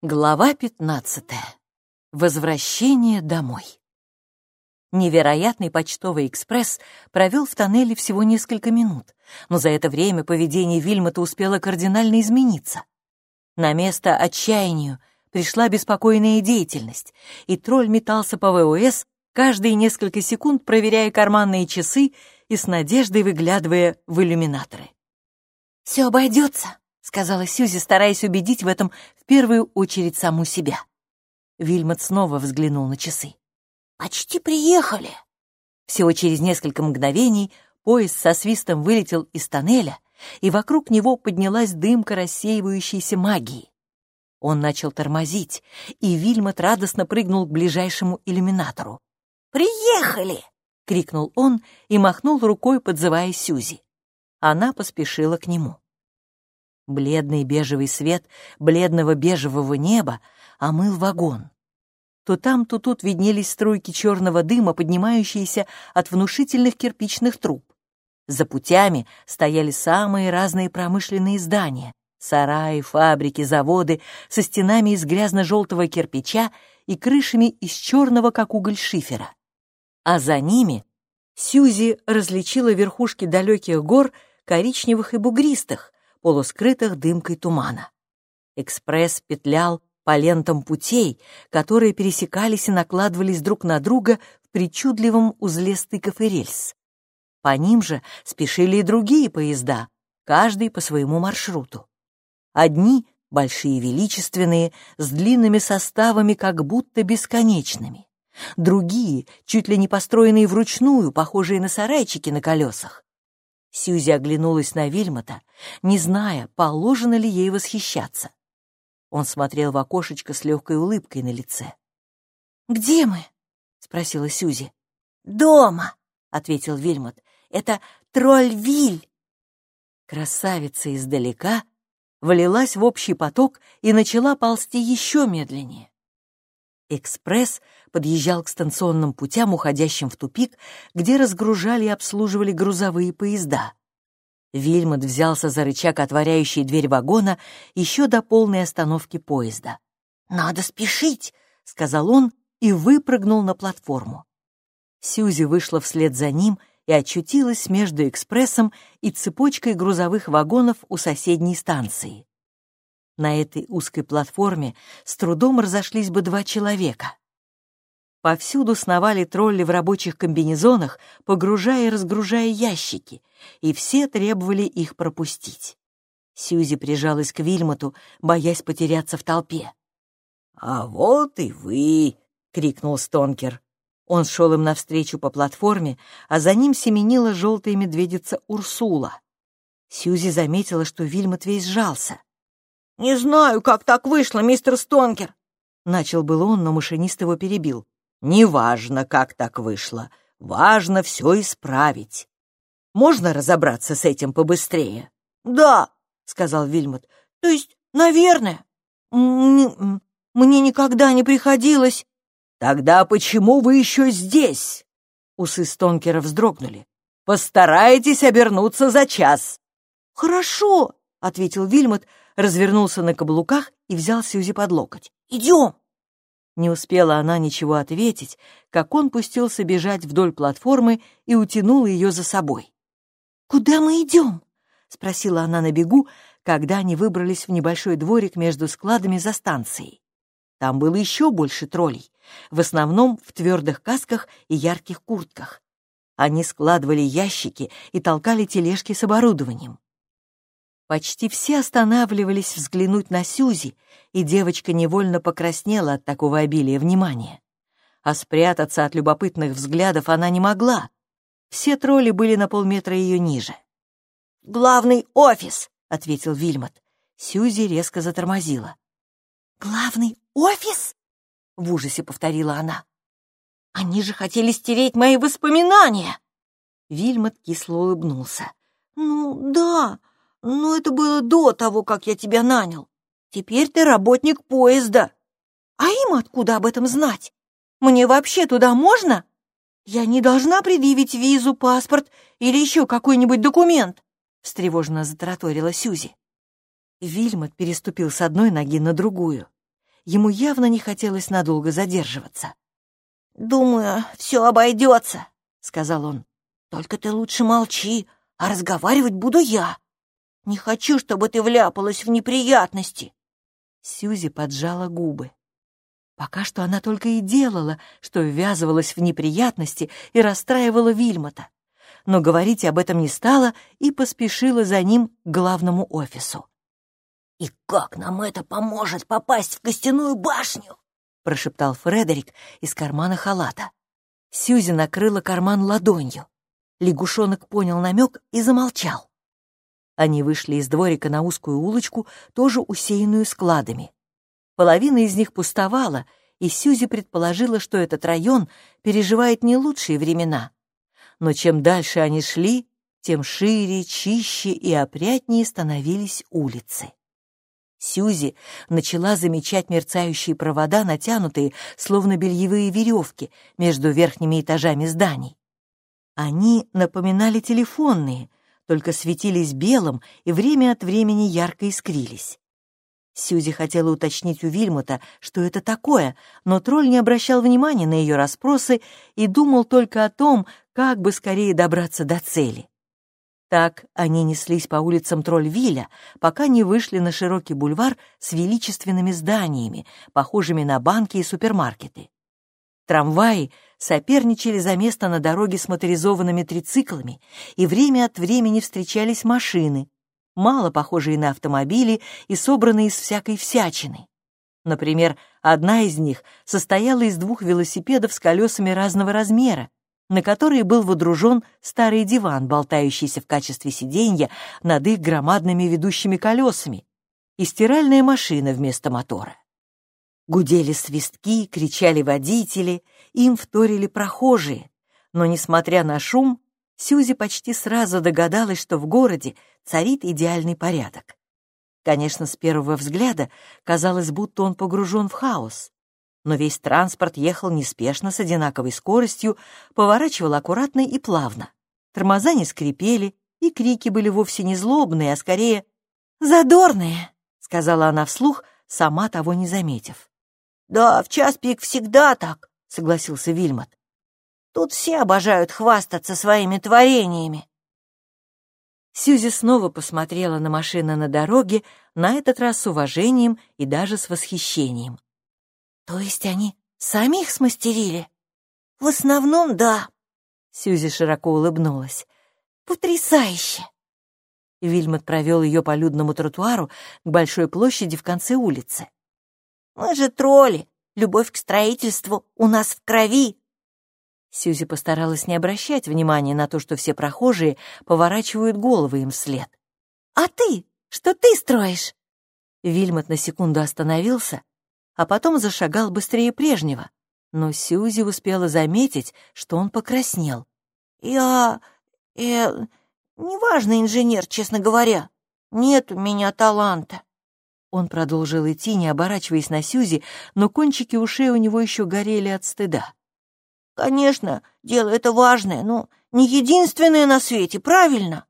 Глава 15. Возвращение домой. Невероятный почтовый экспресс провел в тоннеле всего несколько минут, но за это время поведение Вильмота успело кардинально измениться. На место отчаянию пришла беспокойная деятельность, и тролль метался по ВОС, каждые несколько секунд проверяя карманные часы и с надеждой выглядывая в иллюминаторы. «Все обойдется», сказала Сьюзи, стараясь убедить в этом в первую очередь саму себя. Вильмот снова взглянул на часы. «Почти приехали!» Всего через несколько мгновений поезд со свистом вылетел из тоннеля, и вокруг него поднялась дымка рассеивающейся магии. Он начал тормозить, и Вильмот радостно прыгнул к ближайшему иллюминатору. «Приехали!» — крикнул он и махнул рукой, подзывая Сьюзи. Она поспешила к нему. Бледный бежевый свет бледного бежевого неба омыл вагон. То там, то тут виднелись струйки черного дыма, поднимающиеся от внушительных кирпичных труб. За путями стояли самые разные промышленные здания — сараи, фабрики, заводы со стенами из грязно-желтого кирпича и крышами из черного, как уголь шифера. А за ними Сьюзи различила верхушки далеких гор, коричневых и бугристых, полускрытых дымкой тумана. Экспресс петлял по лентам путей, которые пересекались и накладывались друг на друга в причудливом узле стыков и рельс. По ним же спешили и другие поезда, каждый по своему маршруту. Одни — большие величественные, с длинными составами, как будто бесконечными. Другие, чуть ли не построенные вручную, похожие на сарайчики на колесах. Сьюзи оглянулась на Вильмота, не зная, положено ли ей восхищаться. Он смотрел в окошечко с легкой улыбкой на лице. «Где мы?» — спросила Сьюзи. «Дома», — ответил Вильмот. «Это Тролльвиль». Красавица издалека влилась в общий поток и начала ползти еще медленнее. Экспресс подъезжал к станционным путям, уходящим в тупик, где разгружали и обслуживали грузовые поезда. Вильмот взялся за рычаг, отворяющий дверь вагона, еще до полной остановки поезда. «Надо спешить!» — сказал он и выпрыгнул на платформу. Сьюзи вышла вслед за ним и очутилась между экспрессом и цепочкой грузовых вагонов у соседней станции. На этой узкой платформе с трудом разошлись бы два человека. Повсюду сновали тролли в рабочих комбинезонах, погружая и разгружая ящики, и все требовали их пропустить. Сьюзи прижалась к Вильмоту, боясь потеряться в толпе. «А вот и вы!» — крикнул Стонкер. Он шел им навстречу по платформе, а за ним семенила желтая медведица Урсула. Сьюзи заметила, что Вильмот весь сжался. «Не знаю, как так вышло, мистер Стонкер!» Начал был он, но машинист его перебил. «Неважно, как так вышло. Важно все исправить. Можно разобраться с этим побыстрее?» «Да», — сказал Вильмот. «То есть, наверное. Мне никогда не приходилось...» «Тогда почему вы еще здесь?» Усы Стонкера вздрогнули. «Постарайтесь обернуться за час». «Хорошо», — ответил Вильмот, развернулся на каблуках и взял Сьюзи под локоть. «Идем!» Не успела она ничего ответить, как он пустился бежать вдоль платформы и утянул ее за собой. «Куда мы идем?» — спросила она на бегу, когда они выбрались в небольшой дворик между складами за станцией. Там было еще больше троллей, в основном в твердых касках и ярких куртках. Они складывали ящики и толкали тележки с оборудованием. Почти все останавливались взглянуть на Сюзи, и девочка невольно покраснела от такого обилия внимания. А спрятаться от любопытных взглядов она не могла. Все тролли были на полметра ее ниже. «Главный офис!» — ответил Вильмот. Сюзи резко затормозила. «Главный офис?» — в ужасе повторила она. «Они же хотели стереть мои воспоминания!» Вильмот кисло улыбнулся. «Ну, да, но это было до того, как я тебя нанял. Теперь ты работник поезда. А им откуда об этом знать? Мне вообще туда можно? Я не должна предъявить визу, паспорт или еще какой-нибудь документ, встревоженно затараторила Сюзи. Вильмот переступил с одной ноги на другую. Ему явно не хотелось надолго задерживаться. «Думаю, все обойдется», — сказал он. «Только ты лучше молчи, а разговаривать буду я. Не хочу, чтобы ты вляпалась в неприятности». Сьюзи поджала губы. Пока что она только и делала, что ввязывалась в неприятности и расстраивала Вильмота. Но говорить об этом не стала и поспешила за ним к главному офису. «И как нам это поможет попасть в костяную башню?» — прошептал Фредерик из кармана халата. Сьюзи накрыла карман ладонью. Лягушонок понял намек и замолчал. Они вышли из дворика на узкую улочку, тоже усеянную складами. Половина из них пустовала, и Сьюзи предположила, что этот район переживает не лучшие времена. Но чем дальше они шли, тем шире, чище и опрятнее становились улицы. Сьюзи начала замечать мерцающие провода, натянутые, словно бельевые веревки, между верхними этажами зданий. Они напоминали телефонные, только светились белым и время от времени ярко искрились. Сьюзи хотела уточнить у Вильмута, что это такое, но тролль не обращал внимания на ее расспросы и думал только о том, как бы скорее добраться до цели. Так они неслись по улицам Трольвиля, пока не вышли на широкий бульвар с величественными зданиями, похожими на банки и супермаркеты. Трамваи соперничали за место на дороге с моторизованными трициклами, и время от времени встречались машины, мало похожие на автомобили и собранные из всякой всячины. Например, одна из них состояла из двух велосипедов с колесами разного размера, на который был водружен старый диван, болтающийся в качестве сиденья над их громадными ведущими колесами, и стиральная машина вместо мотора. Гудели свистки, кричали водители, им вторили прохожие, но, несмотря на шум, Сьюзи почти сразу догадалась, что в городе царит идеальный порядок. Конечно, с первого взгляда казалось, будто он погружен в хаос но весь транспорт ехал неспешно с одинаковой скоростью, поворачивал аккуратно и плавно. Тормоза не скрипели, и крики были вовсе не злобные, а скорее «задорные», — сказала она вслух, сама того не заметив. «Да, в час пик всегда так», — согласился Вильмот. «Тут все обожают хвастаться своими творениями». Сьюзи снова посмотрела на машины на дороге, на этот раз с уважением и даже с восхищением. То есть они сами их смастерили? В основном, да. Сьюзи широко улыбнулась. Потрясающе! Вильмот провел ее по людному тротуару к большой площади в конце улицы. «Мы же тролли. Любовь к строительству у нас в крови». Сьюзи постаралась не обращать внимания на то, что все прохожие поворачивают головы им вслед. «А ты? Что ты строишь?» Вильмот на секунду остановился, а потом зашагал быстрее прежнего. Но Сьюзи успела заметить, что он покраснел. «Я... э... неважный инженер, честно говоря. Нет у меня таланта». Он продолжил идти, не оборачиваясь на Сьюзи, но кончики ушей у него еще горели от стыда. «Конечно, дело это важное, но не единственное на свете, правильно?»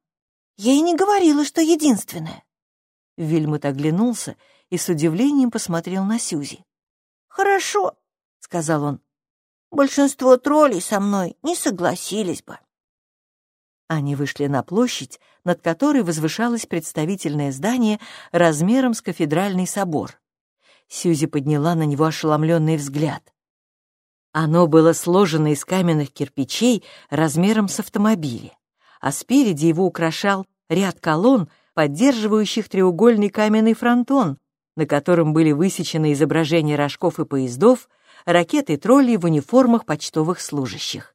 «Я и не говорила, что единственное». Вильмут оглянулся и с удивлением посмотрел на Сюзи. «Хорошо», — сказал он. «Большинство троллей со мной не согласились бы». Они вышли на площадь, над которой возвышалось представительное здание размером с кафедральный собор. Сьюзи подняла на него ошеломленный взгляд. Оно было сложено из каменных кирпичей размером с автомобили, а спереди его украшал ряд колонн, поддерживающих треугольный каменный фронтон, на котором были высечены изображения рожков и поездов, ракеты и тролли в униформах почтовых служащих.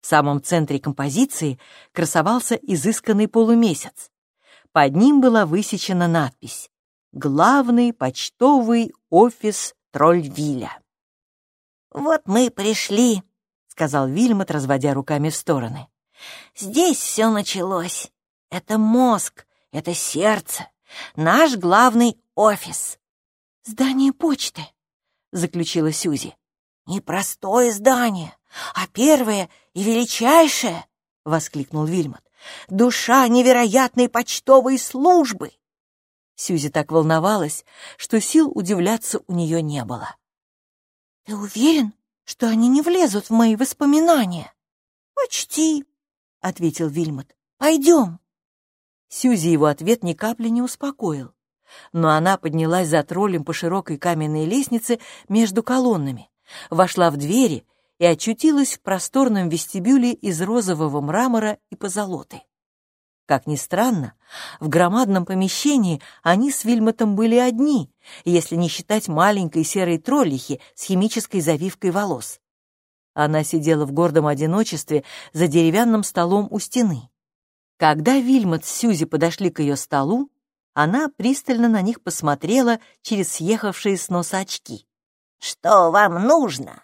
В самом центре композиции красовался изысканный полумесяц. Под ним была высечена надпись «Главный почтовый офис Трольвиля». «Вот мы и пришли», — сказал Вильмот, разводя руками в стороны. «Здесь все началось. Это мозг, это сердце, наш главный офис. Здание почты, заключила Сюзи. Непростое здание, а первое и величайшее, воскликнул Вильмот. Душа невероятной почтовой службы. Сьюзи так волновалась, что сил удивляться у нее не было. «Ты уверен, что они не влезут в мои воспоминания?» «Почти», — ответил Вильмот. «Пойдем». Сьюзи его ответ ни капли не успокоил. Но она поднялась за троллем по широкой каменной лестнице между колоннами, вошла в двери и очутилась в просторном вестибюле из розового мрамора и позолоты. Как ни странно, в громадном помещении они с Вильмотом были одни, если не считать маленькой серой троллихи с химической завивкой волос. Она сидела в гордом одиночестве за деревянным столом у стены. Когда Вильмот с Сьюзи подошли к ее столу, она пристально на них посмотрела через съехавшие с носа очки. «Что вам нужно?»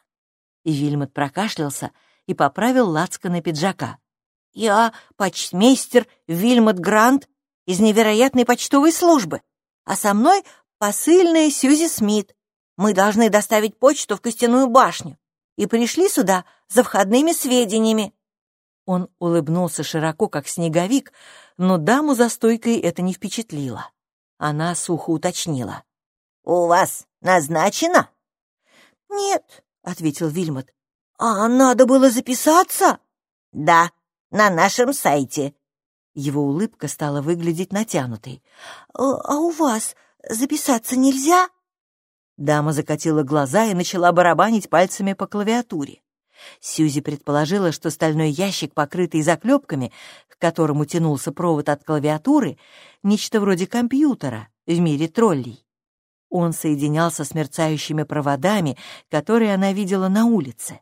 И Вильмот прокашлялся и поправил лацканы пиджака. «Я почтмейстер Вильмот Грант из невероятной почтовой службы, а со мной посыльная Сьюзи Смит. Мы должны доставить почту в Костяную башню и пришли сюда за входными сведениями». Он улыбнулся широко, как снеговик, но даму за стойкой это не впечатлило. Она сухо уточнила. «У вас назначено?» «Нет», — ответил Вильмот. «А надо было записаться?» «Да, на нашем сайте». Его улыбка стала выглядеть натянутой. «А, а у вас записаться нельзя?» Дама закатила глаза и начала барабанить пальцами по клавиатуре. Сьюзи предположила, что стальной ящик, покрытый заклепками, к которому тянулся провод от клавиатуры, нечто вроде компьютера в мире троллей. Он соединялся с мерцающими проводами, которые она видела на улице.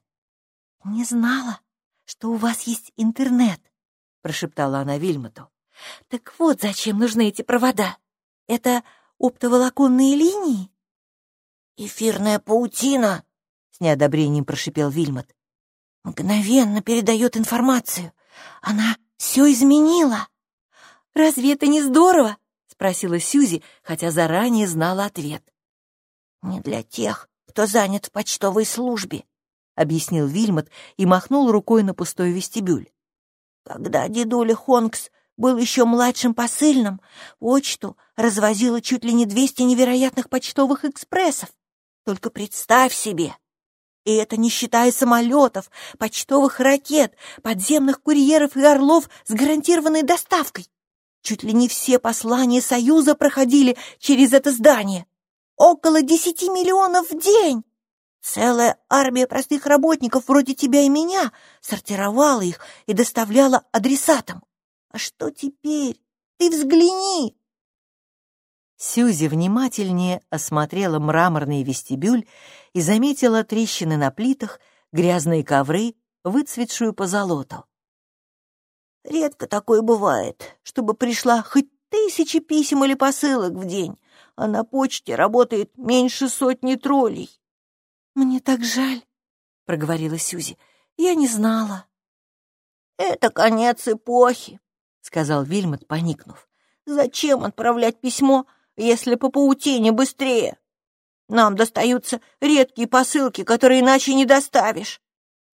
«Не знала, что у вас есть интернет», — прошептала она Вильмоту. «Так вот зачем нужны эти провода. Это оптоволоконные линии?» «Эфирная паутина», — с неодобрением прошипел Вильмот. «Мгновенно передает информацию. Она все изменила». «Разве это не здорово?» — спросила Сьюзи, хотя заранее знала ответ. «Не для тех, кто занят в почтовой службе», — объяснил Вильмот и махнул рукой на пустой вестибюль. «Когда дедуля Хонкс был еще младшим посыльным, почту развозила чуть ли не двести невероятных почтовых экспрессов. Только представь себе! И это не считая самолетов, почтовых ракет, подземных курьеров и орлов с гарантированной доставкой. Чуть ли не все послания Союза проходили через это здание. Около десяти миллионов в день! Целая армия простых работников вроде тебя и меня сортировала их и доставляла адресатам. А что теперь? Ты взгляни!» Сьюзи внимательнее осмотрела мраморный вестибюль и заметила трещины на плитах, грязные ковры, выцветшую позолоту. «Редко такое бывает, чтобы пришла хоть тысячи писем или посылок в день, а на почте работает меньше сотни троллей. «Мне так жаль», — проговорила Сюзи. «Я не знала». «Это конец эпохи», — сказал Вильмот, поникнув. «Зачем отправлять письмо, если по паутине быстрее? Нам достаются редкие посылки, которые иначе не доставишь».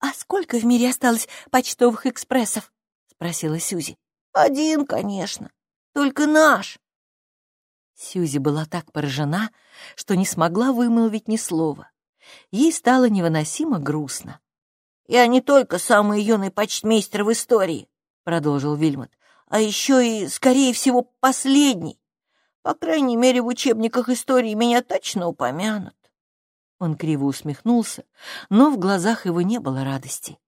«А сколько в мире осталось почтовых экспрессов?» — спросила Сюзи. «Один, конечно, только наш». Сьюзи была так поражена, что не смогла вымолвить ни слова. Ей стало невыносимо грустно. «Я не только самый юный почтмейстер в истории», — продолжил Вильмот, «а еще и, скорее всего, последний. По крайней мере, в учебниках истории меня точно упомянут». Он криво усмехнулся, но в глазах его не было радости.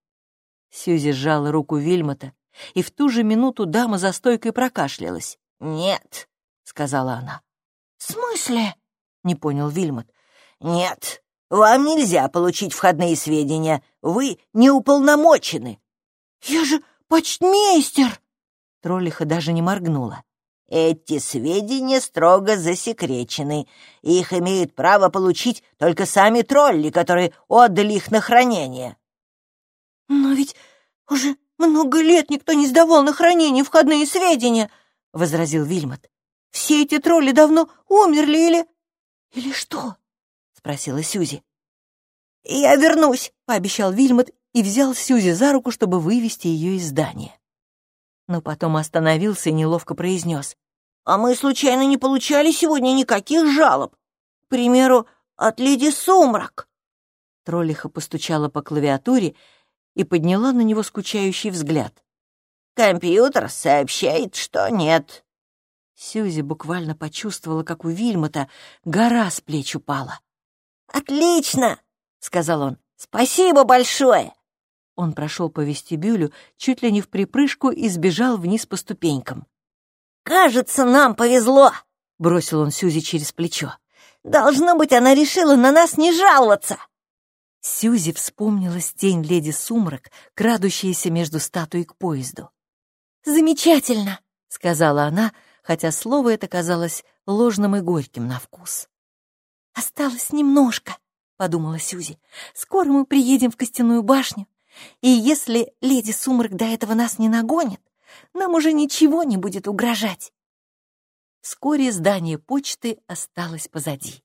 Сьюзи сжала руку Вильмота, и в ту же минуту дама за стойкой прокашлялась. «Нет», — сказала она. «В смысле?» — не понял Вильмот. «Нет, вам нельзя получить входные сведения. Вы не уполномочены. Я же почтмейстер. Троллиха даже не моргнула. Эти сведения строго засекречены. Их имеют право получить только сами тролли, которые отдали их на хранение. Но ведь уже много лет никто не сдавал на хранение входные сведения, — возразил Вильмот. Все эти тролли давно умерли или... Или что? спросила Сюзи. «Я вернусь», — пообещал Вильмот и взял Сюзи за руку, чтобы вывести ее из здания. Но потом остановился и неловко произнес. А мы случайно не получали сегодня никаких жалоб? К примеру, от леди Сумрак. Троллиха постучала по клавиатуре и подняла на него скучающий взгляд. «Компьютер сообщает, что нет». Сьюзи буквально почувствовала, как у Вильмота гора с плеч упала. «Отлично!» — сказал он. «Спасибо большое!» Он прошел по вестибюлю, чуть ли не в припрыжку, и сбежал вниз по ступенькам. «Кажется, нам повезло!» — бросил он Сьюзи через плечо. «Должно быть, она решила на нас не жаловаться!» Сьюзи вспомнилась тень леди Сумрак, крадущаяся между статуей к поезду. «Замечательно!» — сказала она, хотя слово это казалось ложным и горьким на вкус. «Осталось немножко», — подумала Сьюзи. «Скоро мы приедем в Костяную башню, и если леди Сумрак до этого нас не нагонит, нам уже ничего не будет угрожать». Вскоре здание почты осталось позади.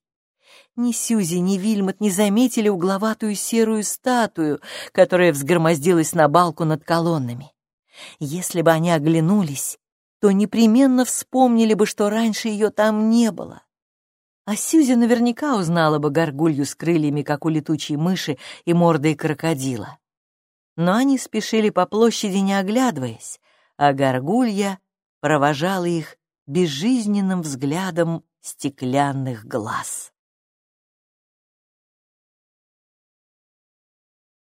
Ни Сьюзи, ни Вильмот не заметили угловатую серую статую, которая взгромоздилась на балку над колоннами. Если бы они оглянулись, то непременно вспомнили бы, что раньше ее там не было. А Сьюзи наверняка узнала бы горгулью с крыльями, как у летучей мыши и мордой крокодила. Но они спешили по площади, не оглядываясь, а горгулья провожала их безжизненным взглядом стеклянных глаз.